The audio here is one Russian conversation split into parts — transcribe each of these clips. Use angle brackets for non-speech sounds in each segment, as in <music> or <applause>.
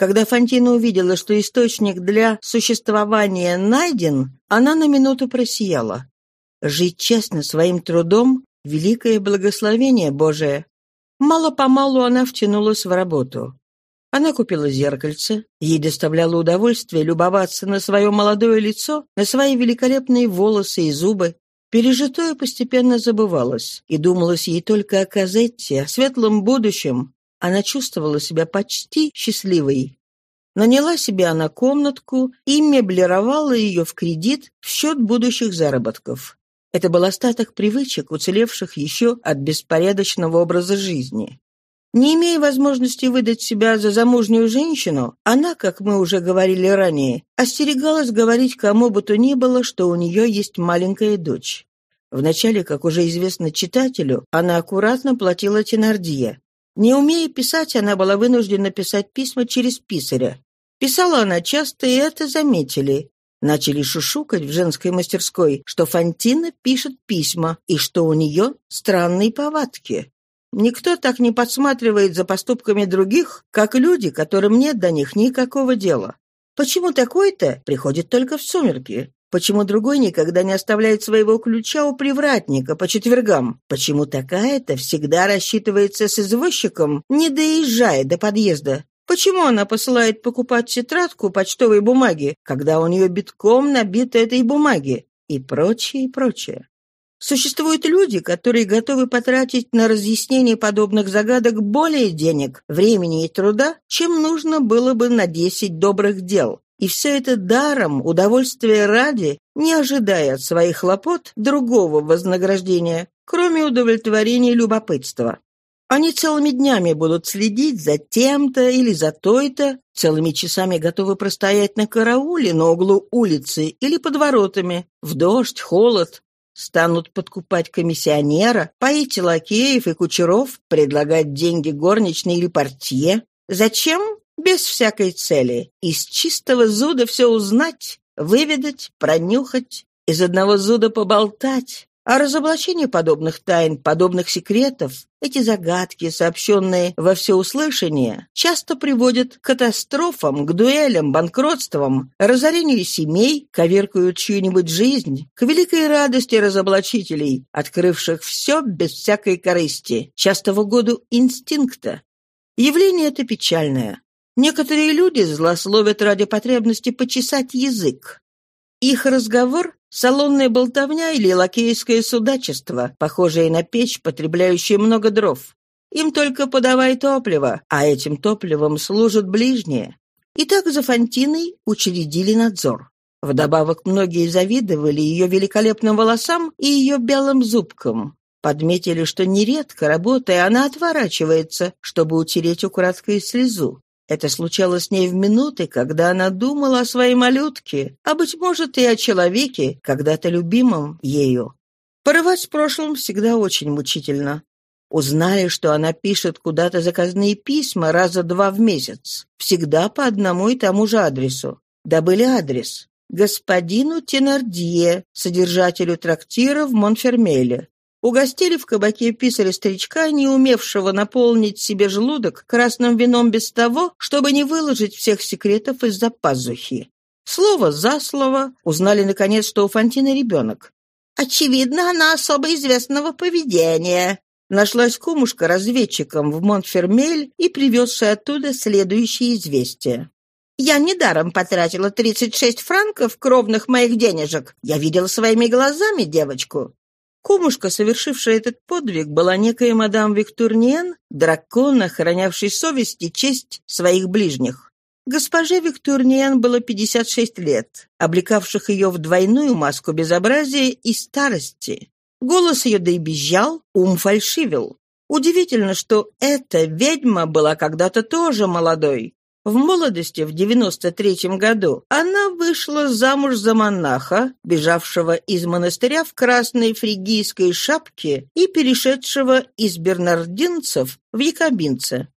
Когда Фантина увидела, что источник для существования найден, она на минуту просияла. Жить честно своим трудом — великое благословение Божие. Мало-помалу она втянулась в работу. Она купила зеркальце. Ей доставляло удовольствие любоваться на свое молодое лицо, на свои великолепные волосы и зубы. Пережитое постепенно забывалось, и думалось ей только о Казетте, о светлом будущем, она чувствовала себя почти счастливой. Наняла себе она комнатку и меблировала ее в кредит в счет будущих заработков. Это был остаток привычек, уцелевших еще от беспорядочного образа жизни. Не имея возможности выдать себя за замужнюю женщину, она, как мы уже говорили ранее, остерегалась говорить кому бы то ни было, что у нее есть маленькая дочь. Вначале, как уже известно читателю, она аккуратно платила Тенардье, не умея писать, она была вынуждена писать письма через писаря. Писала она часто, и это заметили. Начали шушукать в женской мастерской, что Фантина пишет письма и что у нее странные повадки. Никто так не подсматривает за поступками других, как люди, которым нет до них никакого дела. Почему такой-то приходит только в сумерки? Почему другой никогда не оставляет своего ключа у привратника по четвергам? Почему такая-то всегда рассчитывается с извозчиком, не доезжая до подъезда? Почему она посылает покупать тетрадку почтовой бумаги, когда у нее битком набита этой бумаги? И прочее, и прочее. Существуют люди, которые готовы потратить на разъяснение подобных загадок более денег, времени и труда, чем нужно было бы на десять добрых дел. И все это даром, удовольствия ради, не ожидая от своих хлопот другого вознаграждения, кроме удовлетворения любопытства. Они целыми днями будут следить за тем-то или за той-то, целыми часами готовы простоять на карауле на углу улицы или под воротами, в дождь, холод, станут подкупать комиссионера, поить лакеев и кучеров, предлагать деньги горничной или портье. Зачем? Без всякой цели, из чистого зуда все узнать, выведать, пронюхать, из одного зуда поболтать. А разоблачение подобных тайн, подобных секретов, эти загадки, сообщенные во всеуслышание, часто приводят к катастрофам, к дуэлям, банкротствам, разорению семей, коверкают чью-нибудь жизнь, к великой радости разоблачителей, открывших все без всякой корысти, часто в угоду инстинкта. Явление это печальное. Некоторые люди злословят ради потребности почесать язык. Их разговор — салонная болтовня или лакейское судачество, похожее на печь, потребляющую много дров. Им только подавай топливо, а этим топливом служат ближние. И так за Фонтиной учредили надзор. Вдобавок многие завидовали ее великолепным волосам и ее белым зубкам. Подметили, что нередко, работая, она отворачивается, чтобы утереть украдкой слезу. Это случалось с ней в минуты, когда она думала о своей малютке, а, быть может, и о человеке, когда-то любимом ею. Порывать с прошлым всегда очень мучительно. Узнали, что она пишет куда-то заказные письма раза два в месяц, всегда по одному и тому же адресу. Добыли адрес. Господину Тенардье, содержателю трактира в Монфермеле. Угостили в кабаке писаря-старичка, не умевшего наполнить себе желудок красным вином без того, чтобы не выложить всех секретов из-за пазухи. Слово за слово узнали, наконец, что у Фантины ребенок. «Очевидно, она особо известного поведения», Нашлась кумушка разведчиком в Монтфермель и привезшая оттуда следующее известие. «Я недаром потратила 36 франков кровных моих денежек. Я видела своими глазами девочку. Кумушка, совершившая этот подвиг, была некая мадам Виктурниен, дракон, охранявший совесть и честь своих ближних. Госпоже Виктурниен было 56 лет, облекавших ее в двойную маску безобразия и старости. Голос ее доебезжал, ум фальшивил. Удивительно, что эта ведьма была когда-то тоже молодой, в молодости, в 93-м году, она вышла замуж за монаха, бежавшего из монастыря в красной фригийской шапке и перешедшего из бернардинцев в якобинца.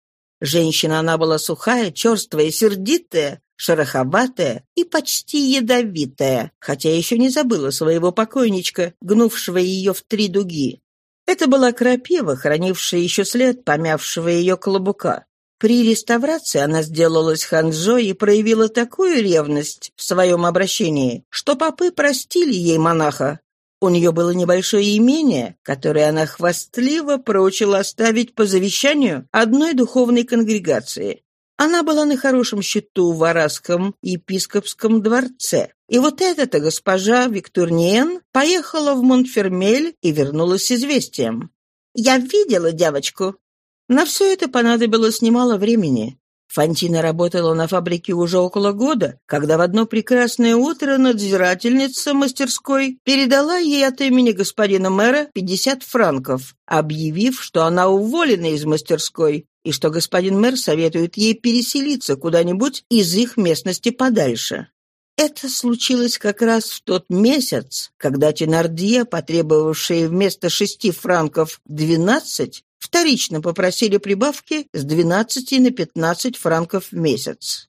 Женщина она была сухая, черствая, сердитая, шероховатая и почти ядовитая, хотя еще не забыла своего покойничка, гнувшего ее в три дуги. Это была крапива, хранившая еще след помявшего ее клобука. При реставрации она сделалась ханжой и проявила такую ревность в своем обращении, что попы простили ей монаха. У нее было небольшое имение, которое она хвастливо прочила оставить по завещанию одной духовной конгрегации. Она была на хорошем счету в Арасском епископском дворце. И вот эта-то госпожа Виктурниен поехала в Монфермель и вернулась с известием. «Я видела девочку. На все это понадобилось немало времени. Фантина работала на фабрике уже около года, когда в одно прекрасное утро надзирательница мастерской передала ей от имени господина мэра 50 франков, объявив, что она уволена из мастерской и что господин мэр советует ей переселиться куда-нибудь из их местности подальше. Это случилось как раз в тот месяц, когда Тенардье, потребовавшие вместо шести франков двенадцать, вторично попросили прибавки с 12 на 15 франков в месяц.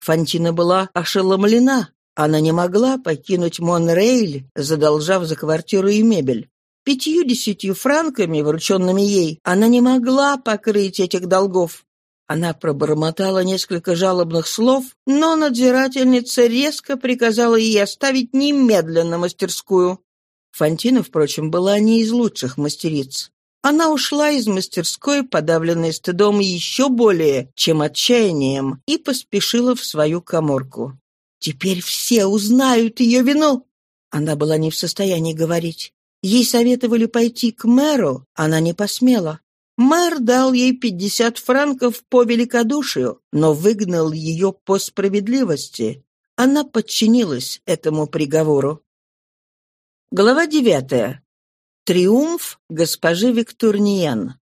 Фантина была ошеломлена. Она не могла покинуть Монрейль, задолжав за квартиру и мебель. Пятью-десятью франками, врученными ей, она не могла покрыть этих долгов. Она пробормотала несколько жалобных слов, но надзирательница резко приказала ей оставить немедленно мастерскую. Фантина, впрочем, была не из лучших мастериц. Она ушла из мастерской, подавленной стыдом еще более, чем отчаянием, и поспешила в свою коморку. «Теперь все узнают ее вину!» Она была не в состоянии говорить. Ей советовали пойти к мэру, она не посмела. Мэр дал ей пятьдесят франков по великодушию, но выгнал ее по справедливости. Она подчинилась этому приговору. Глава девятая. Триумф госпожи Виктурниен.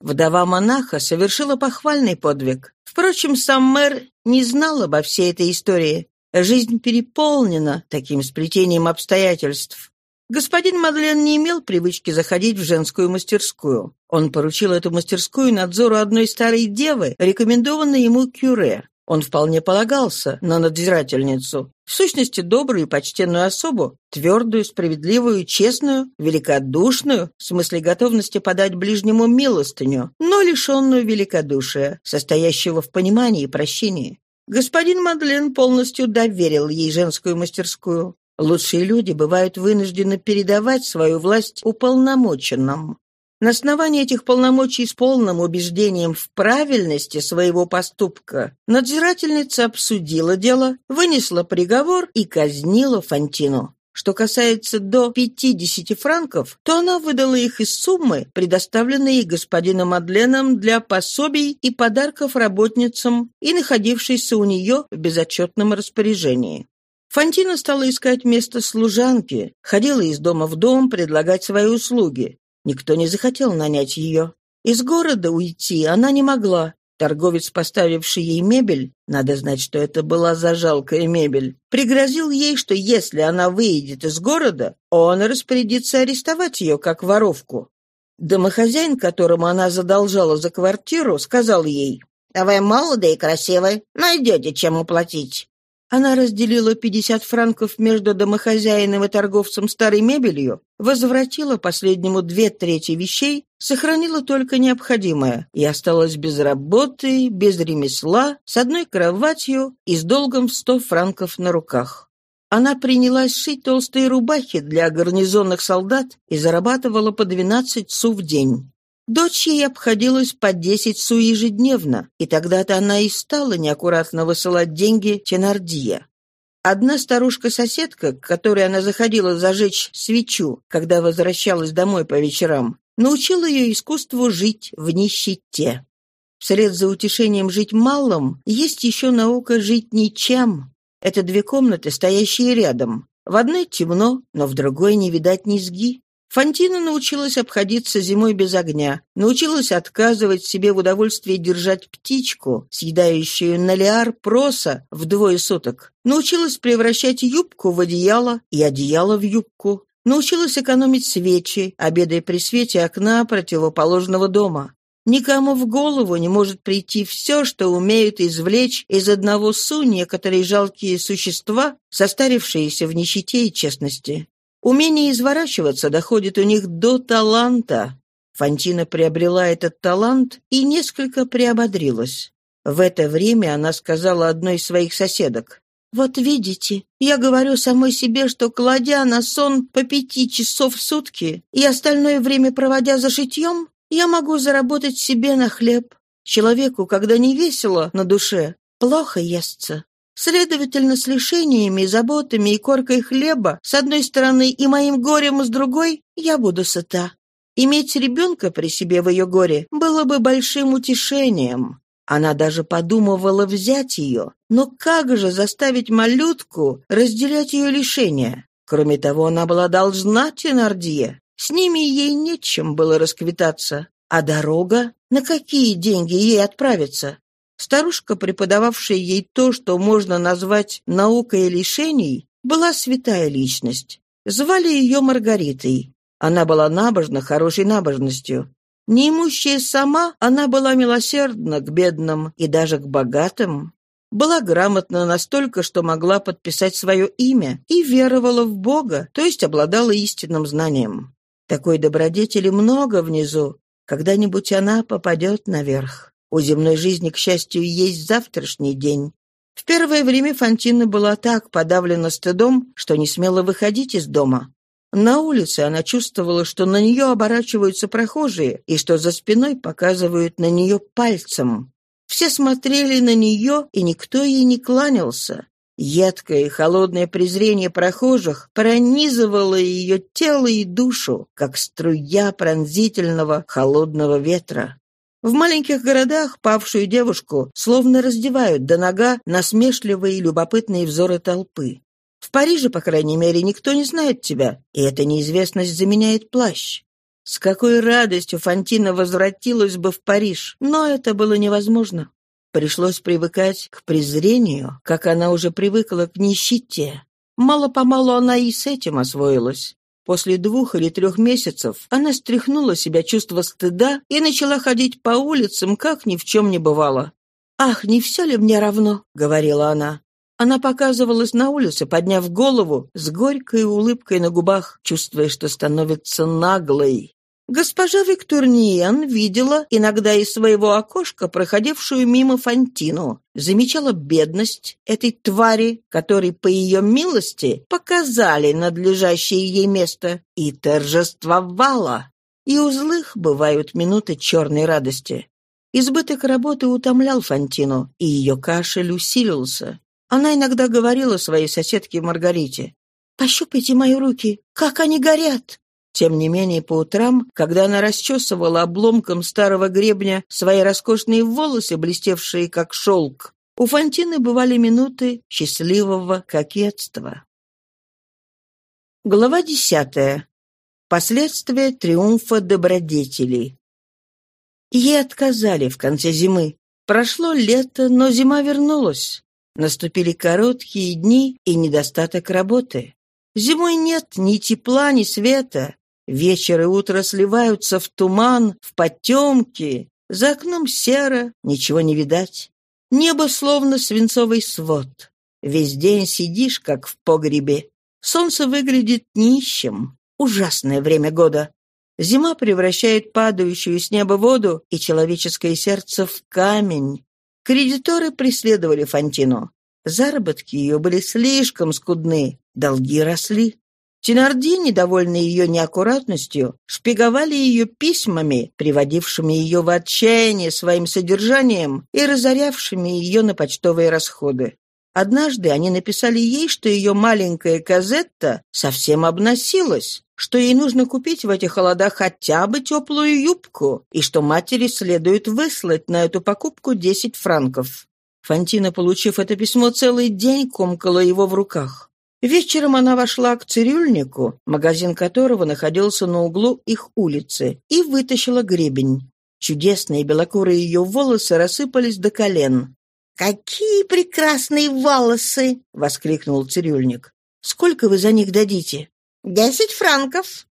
Вдова монаха совершила похвальный подвиг. Впрочем, сам мэр не знал обо всей этой истории. Жизнь переполнена таким сплетением обстоятельств. Господин Мадлен не имел привычки заходить в женскую мастерскую. Он поручил эту мастерскую надзору одной старой девы, рекомендованной ему кюре. Он вполне полагался на надзирательницу. В сущности, добрую и почтенную особу, твердую, справедливую, честную, великодушную, в смысле готовности подать ближнему милостыню, но лишенную великодушия, состоящего в понимании и прощении. Господин Мадлен полностью доверил ей женскую мастерскую. Лучшие люди бывают вынуждены передавать свою власть уполномоченным. На основании этих полномочий с полным убеждением в правильности своего поступка надзирательница обсудила дело, вынесла приговор и казнила Фантину. Что касается до 50 франков, то она выдала их из суммы, предоставленной господином Мадленом для пособий и подарков работницам и находившейся у нее в безотчетном распоряжении. Фантина стала искать место служанки, ходила из дома в дом предлагать свои услуги. Никто не захотел нанять ее. Из города уйти она не могла. Торговец, поставивший ей мебель, надо знать, что это была за жалкая мебель, пригрозил ей, что если она выйдет из города, он распорядится арестовать ее как воровку. Домохозяин, которому она задолжала за квартиру, сказал ей, «А вы молоды и красивы, найдете, чем уплатить. Она разделила 50 франков между домохозяином и торговцем старой мебелью, возвратила последнему две трети вещей, сохранила только необходимое и осталась без работы, без ремесла, с одной кроватью и с долгом в 100 франков на руках. Она принялась шить толстые рубахи для гарнизонных солдат и зарабатывала по 12 су в день. Дочь ей обходилась по десять су ежедневно, и тогда-то она и стала неаккуратно высылать деньги Тенардия. Одна старушка-соседка, к которой она заходила зажечь свечу, когда возвращалась домой по вечерам, научила ее искусству жить в нищете. Вслед за утешением жить малым есть еще наука жить ничем. Это две комнаты, стоящие рядом. В одной темно, но в другой не видать низги. Фантина научилась обходиться зимой без огня, научилась отказывать себе в удовольствии держать птичку, съедающую налиар проса вдвое суток, научилась превращать юбку в одеяло и одеяло в юбку, научилась экономить свечи, обедая при свете окна противоположного дома. Никому в голову не может прийти все, что умеют извлечь из одного су некоторые жалкие существа, состарившиеся в нищете и честности. Умение изворачиваться доходит у них до таланта. Фантина приобрела этот талант и несколько приободрилась. В это время она сказала одной из своих соседок. «Вот видите, я говорю самой себе, что, кладя на сон по пяти часов в сутки и остальное время проводя за шитьем, я могу заработать себе на хлеб. Человеку, когда не весело на душе, плохо естся. Следовательно, с лишениями, заботами и коркой хлеба с одной стороны и моим горем с другой я буду сыта. Иметь ребенка при себе в ее горе было бы большим утешением. Она даже подумывала взять ее. Но как же заставить малютку разделять ее лишения? Кроме того, она была должна Тенардье. С ними ей нечем было расквитаться. А дорога? На какие деньги ей отправиться? Старушка, преподававшая ей то, что можно назвать наукой лишений, была святая личность. Звали ее Маргаритой. Она была набожна хорошей набожностью. Неимущая сама, она была милосердна к бедным и даже к богатым. Была грамотна настолько, что могла подписать свое имя и веровала в Бога, то есть обладала истинным знанием. Такой добродетели много внизу. Когда-нибудь она попадет наверх. У земной жизни, к счастью, есть завтрашний день. В первое время Фантина была так подавлена стыдом, что не смела выходить из дома. На улице она чувствовала, что на нее оборачиваются прохожие и что за спиной показывают на нее пальцем. Все смотрели на нее, и никто ей не кланялся. Едкое и холодное презрение прохожих пронизывало ее тело и душу, как струя пронзительного холодного ветра. В маленьких городах павшую девушку словно раздевают до нога насмешливые и любопытные взоры толпы. В Париже, по крайней мере, никто не знает тебя, и эта неизвестность заменяет плащ. С какой радостью Фантина возвратилась бы в Париж, но это было невозможно. Пришлось привыкать к презрению, как она уже привыкла к нищете. Мало-помалу она и с этим освоилась. После двух или трех месяцев она стряхнула себя чувство стыда и начала ходить по улицам, как ни в чем не бывало. «Ах, не все ли мне равно?» — говорила она. Она показывалась на улице, подняв голову, с горькой улыбкой на губах, чувствуя, что становится наглой. Госпожа Виктурниен видела иногда из своего окошка проходившую мимо Фантину, замечала бедность этой твари, которой, по ее милости, показали надлежащее ей место, и торжествовала. И у злых бывают минуты черной радости. Избыток работы утомлял Фантину, и ее кашель усилился. Она иногда говорила своей соседке Маргарите, «Пощупайте мои руки, как они горят!» Тем не менее, по утрам, когда она расчесывала обломком старого гребня свои роскошные волосы, блестевшие как шелк, у Фантины бывали минуты счастливого кокетства. Глава десятая. Последствия триумфа добродетелей. Ей отказали в конце зимы. Прошло лето, но зима вернулась. Наступили короткие дни и недостаток работы. Зимой нет ни тепла, ни света. Вечер и утро сливаются в туман, в потемки. За окном серо, ничего не видать. Небо словно свинцовый свод. Весь день сидишь, как в погребе. Солнце выглядит нищим. Ужасное время года. Зима превращает падающую с неба воду и человеческое сердце в камень. Кредиторы преследовали Фантину. Заработки ее были слишком скудны, долги росли. Тенарди, недовольный ее неаккуратностью, шпиговали ее письмами, приводившими ее в отчаяние своим содержанием и разорявшими ее на почтовые расходы. Однажды они написали ей, что ее маленькая Казетта совсем обносилась, что ей нужно купить в этих холодах хотя бы теплую юбку, и что матери следует выслать на эту покупку 10 франков. Фантина, получив это письмо, целый день комкала его в руках. Вечером она вошла к цирюльнику, магазин которого находился на углу их улицы, и вытащила гребень. Чудесные белокурые ее волосы рассыпались до колен. «Какие прекрасные волосы!» — воскликнул цирюльник. «Сколько вы за них дадите?» «Десять франков».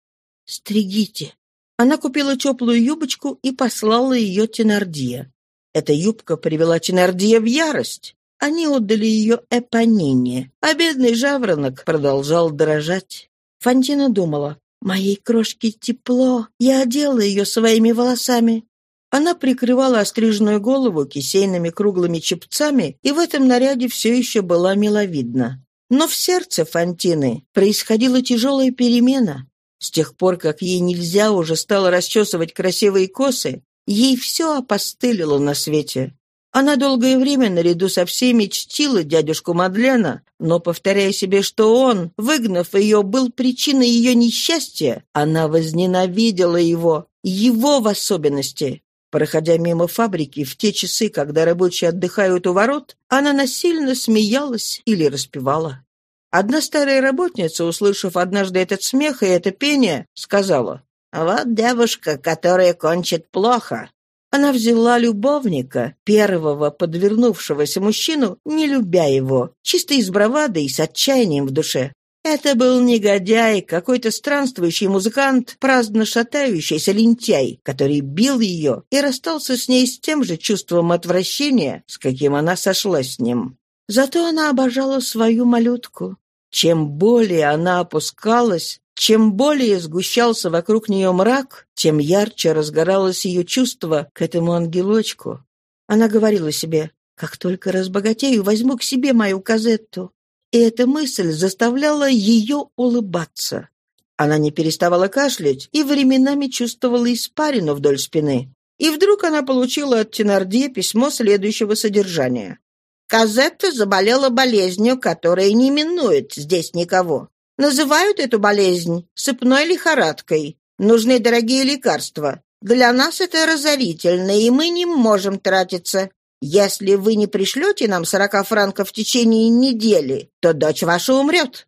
«Стригите». Она купила теплую юбочку и послала ее Тенардье. Эта юбка привела Тенардье в ярость. Они отдали ее Эпонине, а бедный жаворонок продолжал дрожать. Фантина думала, Моей крошке тепло, я одела ее своими волосами. Она прикрывала остриженную голову кисейными круглыми чепцами, и в этом наряде все еще была миловидна. Но в сердце Фантины происходила тяжелая перемена. С тех пор, как ей нельзя уже стало расчесывать красивые косы, ей все опостылило на свете. Она долгое время наряду со всеми чтила дядюшку Мадлена, но, повторяя себе, что он, выгнав ее, был причиной ее несчастья, она возненавидела его, его в особенности. Проходя мимо фабрики в те часы, когда рабочие отдыхают у ворот, она насильно смеялась или распевала. Одна старая работница, услышав однажды этот смех и это пение, сказала, «Вот девушка, которая кончит плохо». Она взяла любовника, первого подвернувшегося мужчину, не любя его, чисто из бравады и с отчаянием в душе. Это был негодяй, какой-то странствующий музыкант, праздно шатающийся лентяй, который бил ее и расстался с ней с тем же чувством отвращения, с каким она сошла с ним. Зато она обожала свою малютку. Чем более она опускалась, чем более сгущался вокруг нее мрак, тем ярче разгоралось ее чувство к этому ангелочку. Она говорила себе, «Как только разбогатею, возьму к себе мою Казетту и эта мысль заставляла ее улыбаться. Она не переставала кашлять и временами чувствовала испарину вдоль спины. И вдруг она получила от Тенардье письмо следующего содержания. «Казетта заболела болезнью, которая не минует здесь никого. Называют эту болезнь сыпной лихорадкой. Нужны дорогие лекарства. Для нас это разорительно, и мы не можем тратиться. Если вы не пришлете нам сорока франков в течение недели, то дочь ваша умрет».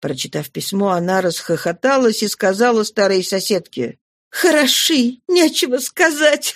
Прочитав письмо, она расхохоталась и сказала старой соседке, «Хороши, нечего сказать.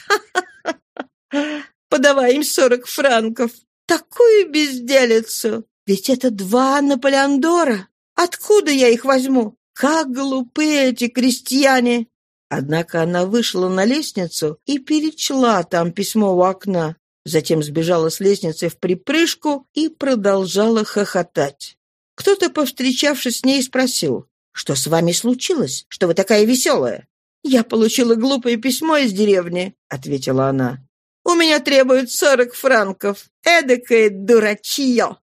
<laughs> Подавай им сорок франков. Такую безделицу! Ведь это два Наполеондора. Откуда я их возьму? Как глупы эти крестьяне!» Однако она вышла на лестницу и перечла там письмо у окна. Затем сбежала с лестницы в припрыжку и продолжала хохотать. Кто-то, повстречавшись с ней, спросил, «Что с вами случилось? Что вы такая веселая?» «Я получила глупое письмо из деревни», — ответила она. «У меня требуют сорок франков. Эдакое дурачье!»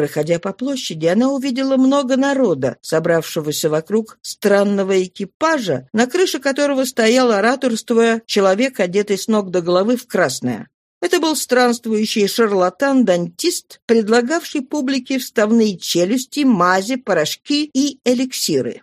Проходя по площади, она увидела много народа, собравшегося вокруг странного экипажа, на крыше которого стоял, ораторствуя, человек, одетый с ног до головы в красное. Это был странствующий шарлатан-дантист, предлагавший публике вставные челюсти, мази, порошки и эликсиры.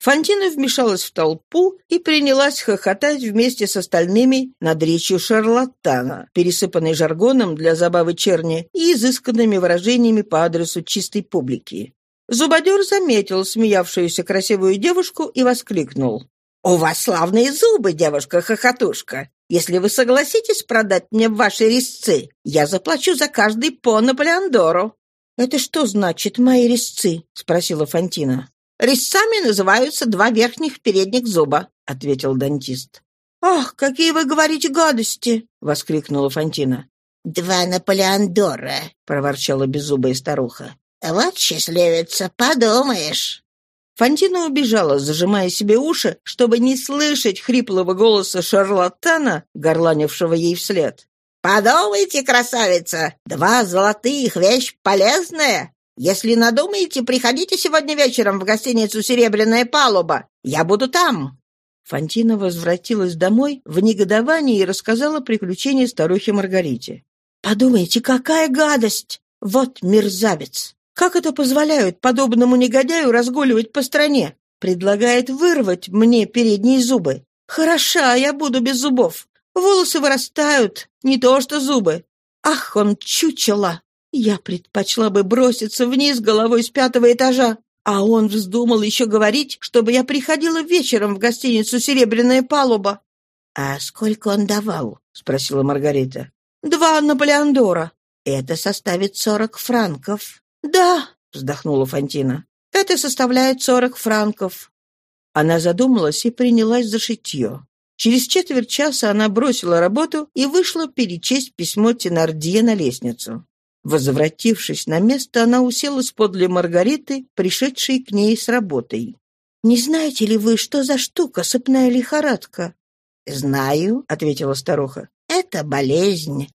Фантина вмешалась в толпу и принялась хохотать вместе с остальными над речью шарлатана, пересыпанной жаргоном для забавы черни и изысканными выражениями по адресу чистой публики. Зубодер заметил смеявшуюся красивую девушку и воскликнул. «У вас славные зубы, девушка-хохотушка! Если вы согласитесь продать мне ваши резцы, я заплачу за каждый по Наполеондору». «Это что значит, мои резцы?» — спросила Фантина. «Резцами называются два верхних передних зуба», — ответил дантист. «Ах, какие вы говорите гадости!» — воскликнула Фантина. «Два Наполеондора», — проворчала беззубая старуха. «Вот счастливица, подумаешь». Фантина убежала, зажимая себе уши, чтобы не слышать хриплого голоса шарлатана, горланившего ей вслед. «Подумайте, красавица, два золотых — вещь полезная. Если надумаете, приходите сегодня вечером в гостиницу «Серебряная палуба». Я буду там». Фантина возвратилась домой в негодовании и рассказала приключения старухе Маргарите. «Подумайте, какая гадость! Вот мерзавец! Как это позволяют подобному негодяю разгуливать по стране? Предлагает вырвать мне передние зубы. Хороша, я буду без зубов. Волосы вырастают, не то что зубы. Ах, он чучело! Я предпочла бы броситься вниз головой с пятого этажа. А он вздумал еще говорить, чтобы я приходила вечером в гостиницу «Серебряная палуба». «А сколько он давал?» — спросила Маргарита. «Два Наполеондора. Это составит сорок франков». «Да», — вздохнула Фантина, — «это составляет сорок франков». Она задумалась и принялась за шитье. Через четверть часа она бросила работу и вышла перечесть письмо Тенардье на лестницу. Возвратившись на место, она уселась подле Маргариты, пришедшей к ней с работой. Не знаете ли вы, что за штука сыпная лихорадка?» «Знаю», — ответила старуха. «Это болезнь.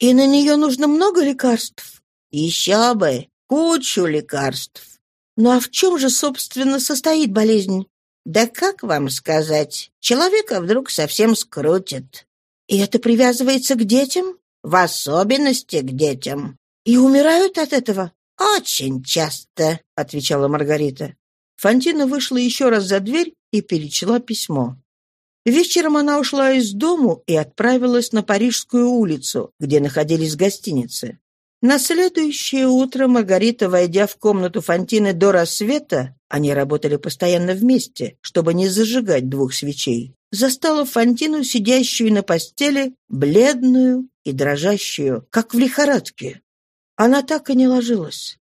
И на нее нужно много лекарств?» «Еще бы! Кучу лекарств!» «Ну а в чем же, собственно, состоит болезнь?» «Да как вам сказать? Человека вдруг совсем скрутит». «И это привязывается к детям?» «В особенности к детям». «И умирают от этого?» «Очень часто», — отвечала Маргарита. Фантина вышла еще раз за дверь и перечла письмо. Вечером она ушла из дому и отправилась на Парижскую улицу, где находились гостиницы. На следующее утро Маргарита, войдя в комнату Фантины до рассвета, они работали постоянно вместе, чтобы не зажигать двух свечей, застала Фантину, сидящую на постели, бледную и дрожащую, как в лихорадке. Она так и не ложилась.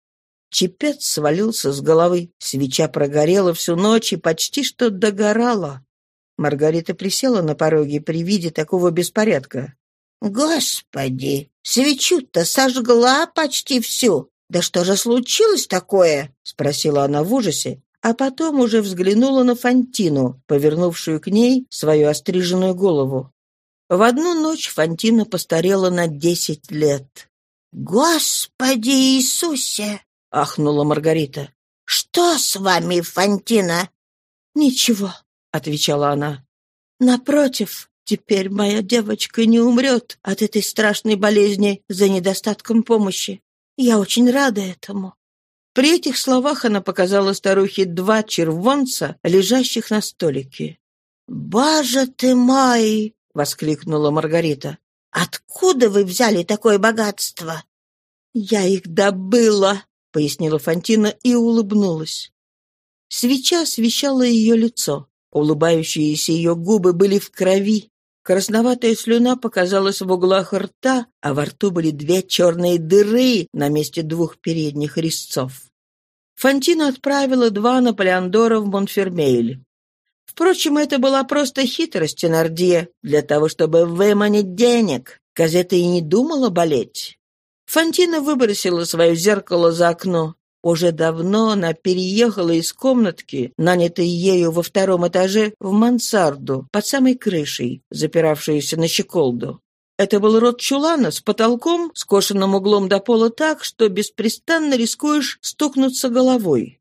Чепец свалился с головы, свеча прогорела всю ночь и почти что догорала. Маргарита присела на пороге при виде такого беспорядка. «Господи, свечу-то сожгла почти всю! Да что же случилось такое?» — спросила она в ужасе, а потом уже взглянула на Фантину, повернувшую к ней свою остриженную голову. В одну ночь Фантина постарела на десять лет. «Господи Иисусе!» — ахнула Маргарита. «Что с вами, Фантина?» «Ничего», — отвечала она. «Напротив, теперь моя девочка не умрет от этой страшной болезни за недостатком помощи. Я очень рада этому». При этих словах она показала старухе два червонца, лежащих на столике. «Боже ты мой!» — воскликнула Маргарита. «Откуда вы взяли такое богатство?» «Я их добыла», — пояснила Фантина и улыбнулась. Свеча освещала ее лицо. Улыбающиеся ее губы были в крови. Красноватая слюна показалась в углах рта, а во рту были две черные дыры на месте двух передних резцов. Фантина отправила два Наполеондора в Монфермейль. Впрочем, это была просто хитрость Тенардье для того, чтобы выманить денег. Газета и не думала болеть. Фантина выбросила свое зеркало за окно. Уже давно она переехала из комнатки, нанятой ею во втором этаже, в мансарду, под самой крышей, запиравшуюся на щеколду. Это был рот чулана с потолком, скошенным углом до пола так, что беспрестанно рискуешь стукнуться головой.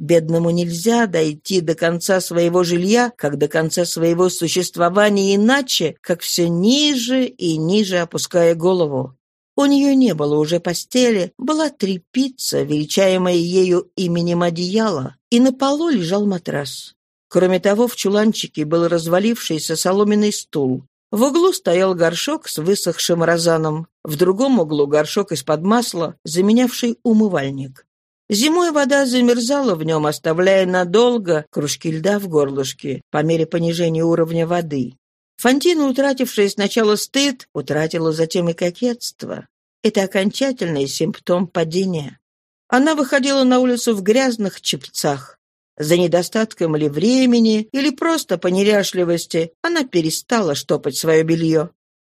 Бедному нельзя дойти до конца своего жилья, как до конца своего существования иначе, как все ниже и ниже опуская голову. У нее не было уже постели, была трепица, величаемая ею именем одеяла, и на полу лежал матрас. Кроме того, в чуланчике был развалившийся соломенный стул. В углу стоял горшок с высохшим розаном, в другом углу горшок из-под масла, заменявший умывальник. Зимой вода замерзала в нем, оставляя надолго кружки льда в горлышке по мере понижения уровня воды. Фантина, утратившая сначала стыд, утратила затем и кокетство. Это окончательный симптом падения. Она выходила на улицу в грязных чепцах. За недостатком ли времени, или просто по неряшливости, она перестала штопать свое белье.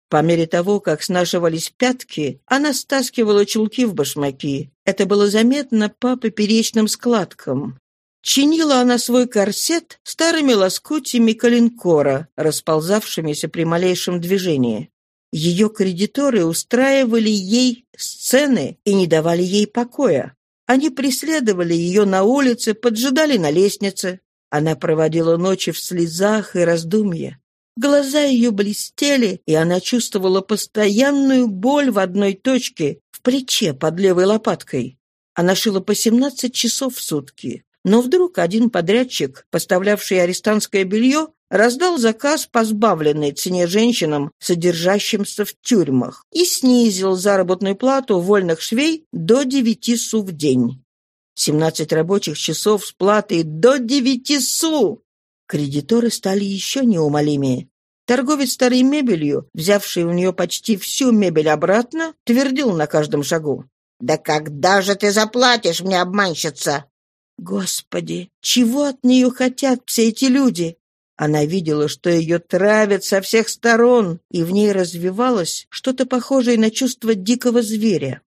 По мере того, как снашивались пятки, она стаскивала чулки в башмаки. Это было заметно по поперечным складкам. Чинила она свой корсет старыми лоскутями коленкора, расползавшимися при малейшем движении. Ее кредиторы устраивали ей сцены и не давали ей покоя. Они преследовали ее на улице, поджидали на лестнице. Она проводила ночи в слезах и раздумье. Глаза ее блестели, и она чувствовала постоянную боль в одной точке, плече под левой лопаткой. Она шила по 17 часов в сутки. Но вдруг один подрядчик, поставлявший арестантское белье, раздал заказ по сбавленной цене женщинам, содержащимся в тюрьмах, и снизил заработную плату вольных швей до 9 су в день. 17 рабочих часов с платой до 9 су! Кредиторы стали еще неумолимее. Торговец старой мебелью, взявший у нее почти всю мебель обратно, твердил на каждом шагу. «Да когда же ты заплатишь мне, обманщица?» Господи, чего от нее хотят все эти люди? Она видела, что ее травят со всех сторон, и в ней развивалось что-то похожее на чувство дикого зверя.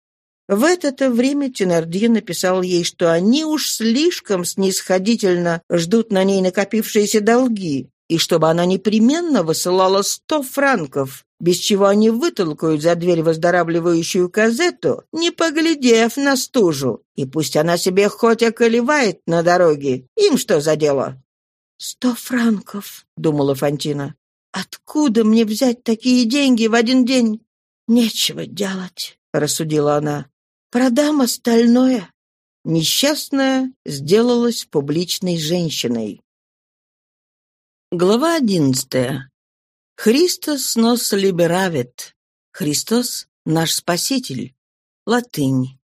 В это-то время Тенардье написал ей, что они уж слишком снисходительно ждут на ней накопившиеся долги, и чтобы она непременно высылала сто франков, без чего они вытолкают за дверь выздоравливающую казету, не поглядев на стужу. И пусть она себе хоть околевает на дороге, им что за дело? «Сто франков», — думала Фантина. «Откуда мне взять такие деньги в один день?» «Нечего делать», — рассудила она. «Продам остальное». Несчастная сделалась публичной женщиной. Глава одиннадцатая. «Христос нос либеравит». «Христос — наш Спаситель». Латынь.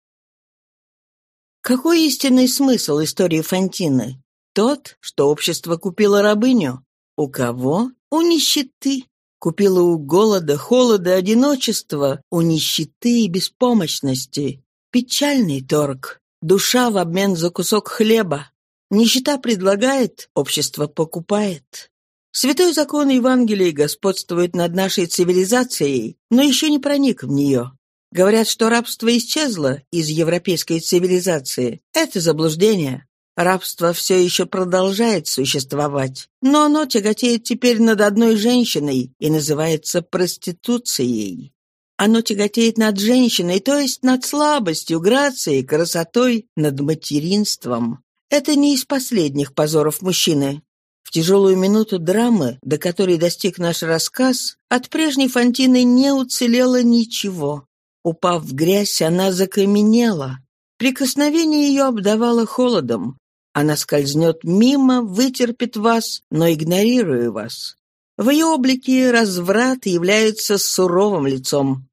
Какой истинный смысл истории Фантины? Тот, что общество купило рабыню. У кого? У нищеты. Купило у голода, холода, одиночества, у нищеты и беспомощности. Печальный торг. Душа в обмен за кусок хлеба. Нищета предлагает, общество покупает. Святой закон Евангелия господствует над нашей цивилизацией, но еще не проник в нее. Говорят, что рабство исчезло из европейской цивилизации. Это заблуждение. Рабство все еще продолжает существовать, но оно тяготеет теперь над одной женщиной и называется проституцией. Оно тяготеет над женщиной, то есть над слабостью, грацией, красотой, над материнством. Это не из последних позоров мужчины. В тяжелую минуту драмы, до которой достиг наш рассказ, от прежней Фантины не уцелело ничего. Упав в грязь, она закаменела. Прикосновение ее обдавало холодом. Она скользнет мимо, вытерпит вас, но игнорируя вас. В ее облике разврат является суровым лицом.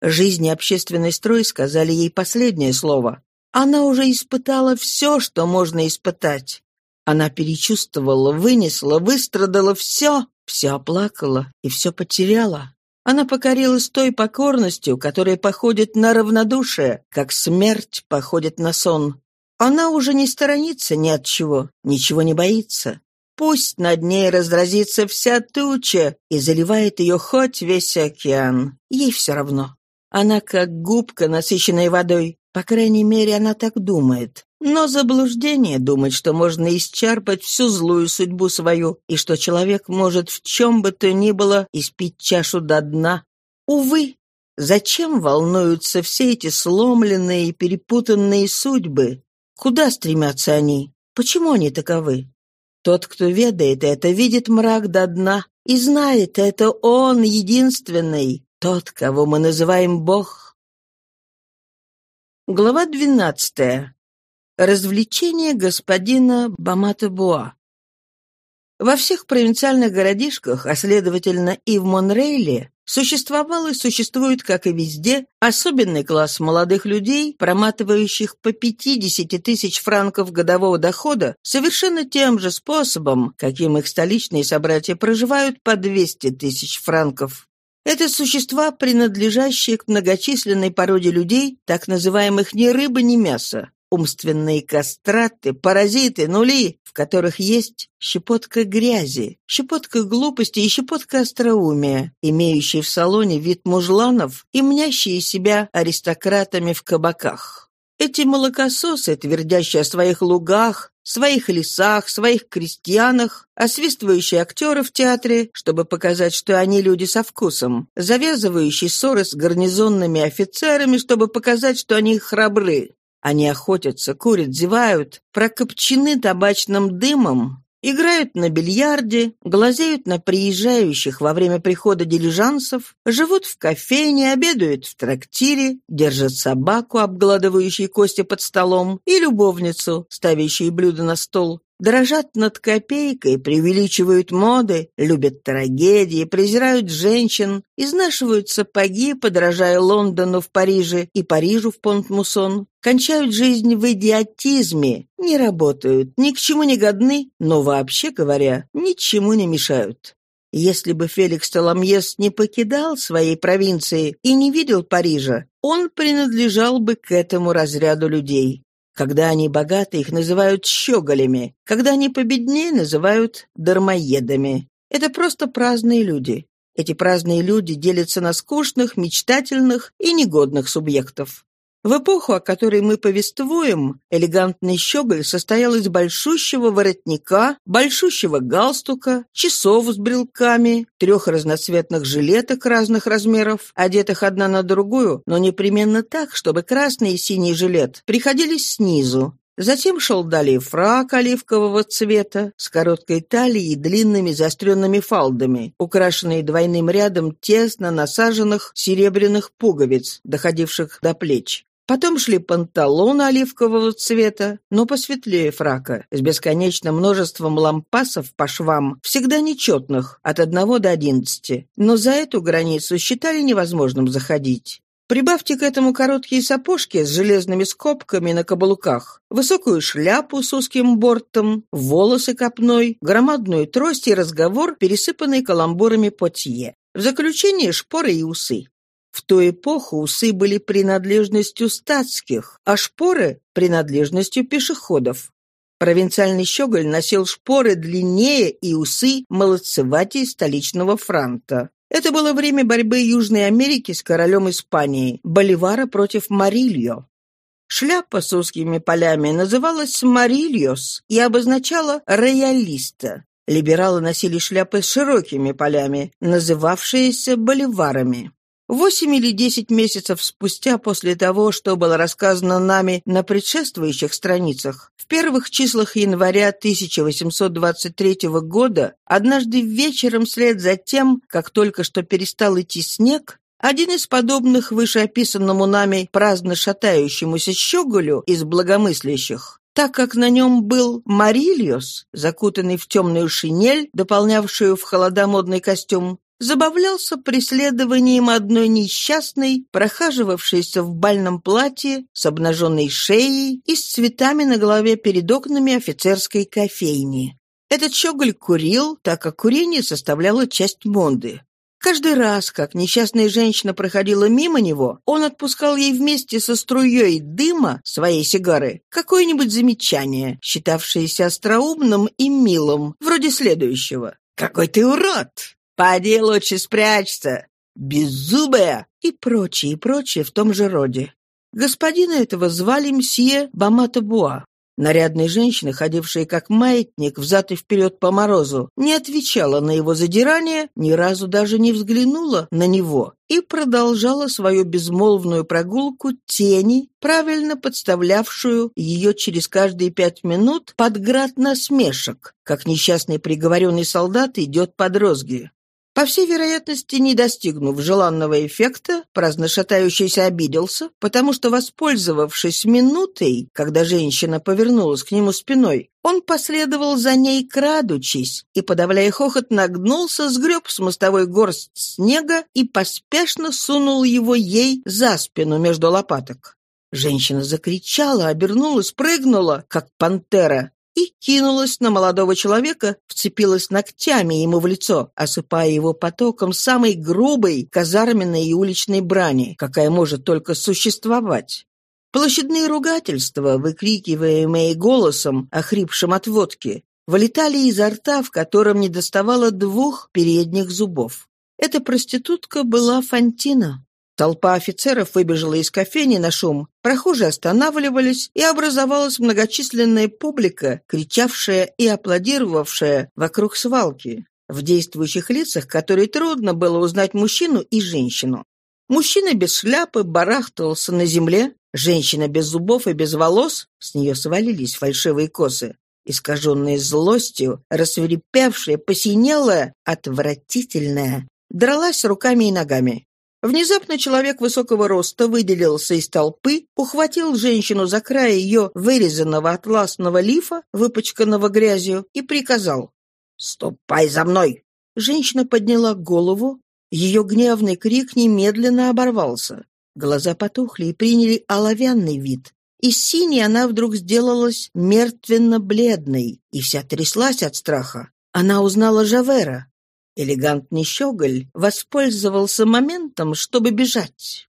Жизнь и общественный строй сказали ей последнее слово. Она уже испытала все, что можно испытать. Она перечувствовала, вынесла, выстрадала все, все оплакала и все потеряла. Она покорилась той покорностью, которая походит на равнодушие, как смерть походит на сон. Она уже не сторонится ни от чего, ничего не боится. Пусть над ней разразится вся туча и заливает ее хоть весь океан. Ей все равно. Она как губка, насыщенная водой. По крайней мере, она так думает. Но заблуждение думать, что можно исчерпать всю злую судьбу свою, и что человек может в чем бы то ни было испить чашу до дна. Увы, зачем волнуются все эти сломленные и перепутанные судьбы? Куда стремятся они? Почему они таковы? Тот, кто ведает это, видит мрак до дна и знает, это он единственный, тот, кого мы называем Бог. Глава двенадцатая. Развлечение господина Бамата-Буа. Во всех провинциальных городишках, а следовательно и в Монрейле, Существовал и существует, как и везде, особенный класс молодых людей, проматывающих по 50 тысяч франков годового дохода совершенно тем же способом, каким их столичные собратья проживают по 200 тысяч франков. Это существа, принадлежащие к многочисленной породе людей, так называемых ни рыба, ни мясо умственные кастраты, паразиты, нули, в которых есть щепотка грязи, щепотка глупости и щепотка остроумия, имеющие в салоне вид мужланов и мнящие себя аристократами в кабаках. Эти молокососы, твердящие о своих лугах, своих лесах, своих крестьянах, освистывающие актеры в театре, чтобы показать, что они люди со вкусом, завязывающие ссоры с гарнизонными офицерами, чтобы показать, что они храбры, они охотятся, курят, зевают, прокопчены табачным дымом, играют на бильярде, глазеют на приезжающих во время прихода дилижансов, живут в кофейне, обедают в трактире, держат собаку, обгладывающую кости под столом, и любовницу, ставящую блюда на стол, дрожат над копейкой, преувеличивают моды, любят трагедии, презирают женщин, изнашивают сапоги, подражая Лондону в Париже и Парижу в Понт-Мусон, кончают жизнь в идиотизме, не работают, ни к чему не годны, но вообще говоря, ничему не мешают. Если бы Феликс Толомьес не покидал своей провинции и не видел Парижа, он принадлежал бы к этому разряду людей. Когда они богаты, их называют щеголями. Когда они победнее, называют дармоедами. Это просто праздные люди. Эти праздные люди делятся на скучных, мечтательных и негодных субъектов. В эпоху, о которой мы повествуем, элегантный щеголь состоял из большущего воротника, большущего галстука, часов с брелками, трех разноцветных жилеток разных размеров, одетых одна на другую, но непременно так, чтобы красный и синий жилет приходились снизу, Затем шел далее фрак оливкового цвета с короткой талией и длинными заостренными фалдами, украшенные двойным рядом тесно насаженных серебряных пуговиц, доходивших до плеч. Потом шли панталоны оливкового цвета, но посветлее фрака, с бесконечным множеством лампасов по швам, всегда нечетных, от одного до одиннадцати. Но за эту границу считали невозможным заходить. Прибавьте к этому короткие сапожки с железными скобками на каблуках, высокую шляпу с узким бортом, волосы копной, громадную трость и разговор, пересыпанный каламбурами потье. В заключение шпоры и усы. В ту эпоху усы были принадлежностью статских, а шпоры — принадлежностью пешеходов. Провинциальный щеголь носил шпоры длиннее и усы молодцеватей столичного франта. Это было время борьбы Южной Америки с королем Испании, Боливара против Марильо. Шляпа с узкими полями называлась «марильос» и обозначала «роялиста». Либералы носили шляпы с широкими полями, называвшиеся «боливарами». Восемь или десять месяцев спустя после того, что было рассказано нами на предшествующих страницах, в первых числах января 1823 года, однажды вечером вслед за тем, как только что перестал идти снег, один из подобных вышеописанному нами праздно шатающемуся щеголю из благомыслящих, так как на нем был Марильос, закутанный в темную шинель, дополнявшую в холода модный костюм, забавлялся преследованием одной несчастной, прохаживавшейся в бальном платье с обнаженной шеей и с цветами на голове перед окнами офицерской кофейни. Этот щеголь курил, так как курение составляло часть монды. Каждый раз, как несчастная женщина проходила мимо него, он отпускал ей вместе со струей дыма своей сигары какое-нибудь замечание, считавшееся остроумным и милым, вроде следующего. «Какой ты урод! «Поди лучше спрячься! Беззубая!» и прочее, и прочее в том же роде. Господина этого звали мсье Бамата-Буа. Нарядная женщина, ходившая как маятник взад и вперед по морозу, не отвечала на его задирание, ни разу даже не взглянула на него и продолжала свою безмолвную прогулку тени, правильно подставлявшую ее через каждые пять минут под град насмешек, как несчастный приговоренный солдат идет под розги. По всей вероятности, не достигнув желанного эффекта, праздно шатающийся обиделся, потому что, воспользовавшись минутой, когда женщина повернулась к нему спиной, он последовал за ней, крадучись, и, подавляя хохот, нагнулся, сгреб с мостовой горсть снега и поспешно сунул его ей за спину между лопаток. Женщина закричала, обернулась, прыгнула, как пантера, и кинулась на молодого человека, вцепилась ногтями ему в лицо, осыпая его потоком самой грубой казарменной и уличной брани, какая может только существовать. Площадные ругательства, выкрикиваемые голосом, охрипшим от водки, вылетали изо рта, в котором недоставало двух передних зубов. Эта проститутка была Фантина. Толпа офицеров выбежала из кофейни на шум, прохожие останавливались, и образовалась многочисленная публика, кричавшая и аплодировавшая вокруг свалки, в действующих лицах, которые трудно было узнать мужчину и женщину. Мужчина без шляпы барахтался на земле, женщина без зубов и без волос, с нее свалились фальшивые косы, искаженная злостью, рассверепевшая, посинелая, отвратительная, дралась руками и ногами. Внезапно человек высокого роста выделился из толпы, ухватил женщину за край ее вырезанного атласного лифа, выпачканного грязью, и приказал «Ступай за мной!». Женщина подняла голову, ее гневный крик немедленно оборвался. Глаза потухли и приняли оловянный вид. Из синей она вдруг сделалась мертвенно-бледной и вся тряслась от страха. Она узнала Жавера. Элегантный щеголь воспользовался моментом, чтобы бежать.